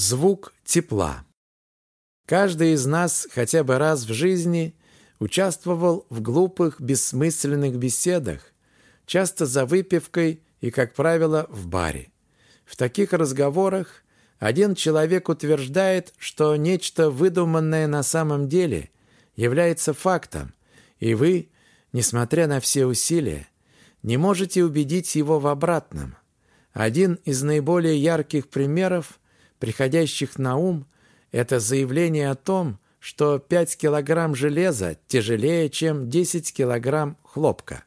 Звук тепла. Каждый из нас хотя бы раз в жизни участвовал в глупых, бессмысленных беседах, часто за выпивкой и, как правило, в баре. В таких разговорах один человек утверждает, что нечто выдуманное на самом деле является фактом, и вы, несмотря на все усилия, не можете убедить его в обратном. Один из наиболее ярких примеров приходящих на ум, это заявление о том, что 5 килограмм железа тяжелее, чем 10 килограмм хлопка.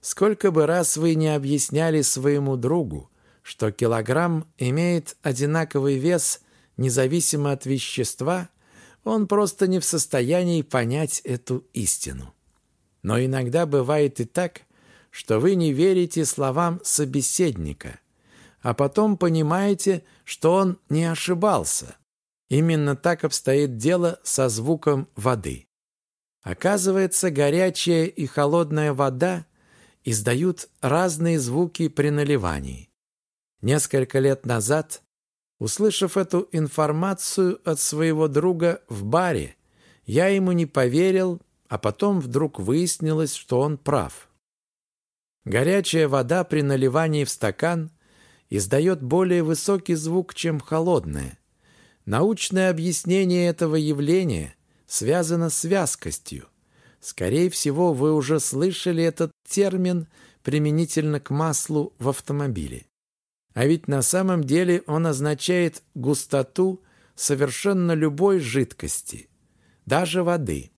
Сколько бы раз вы не объясняли своему другу, что килограмм имеет одинаковый вес независимо от вещества, он просто не в состоянии понять эту истину. Но иногда бывает и так, что вы не верите словам собеседника – а потом понимаете, что он не ошибался. Именно так обстоит дело со звуком воды. Оказывается, горячая и холодная вода издают разные звуки при наливании. Несколько лет назад, услышав эту информацию от своего друга в баре, я ему не поверил, а потом вдруг выяснилось, что он прав. Горячая вода при наливании в стакан издает более высокий звук, чем холодное. Научное объяснение этого явления связано с вязкостью. Скорее всего, вы уже слышали этот термин применительно к маслу в автомобиле. А ведь на самом деле он означает густоту совершенно любой жидкости, даже воды.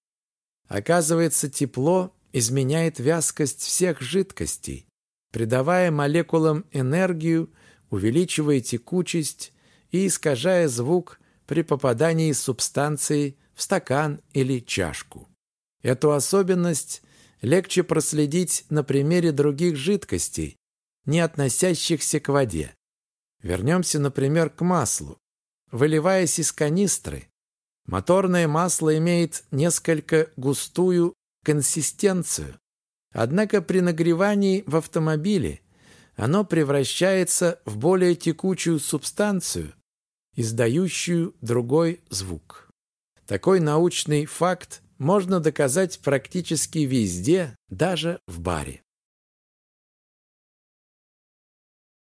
Оказывается, тепло изменяет вязкость всех жидкостей, придавая молекулам энергию увеличивая текучесть и искажая звук при попадании субстанции в стакан или чашку. Эту особенность легче проследить на примере других жидкостей, не относящихся к воде. Вернемся, например, к маслу. Выливаясь из канистры, моторное масло имеет несколько густую консистенцию. Однако при нагревании в автомобиле оно превращается в более текучую субстанцию, издающую другой звук. Такой научный факт можно доказать практически везде, даже в баре.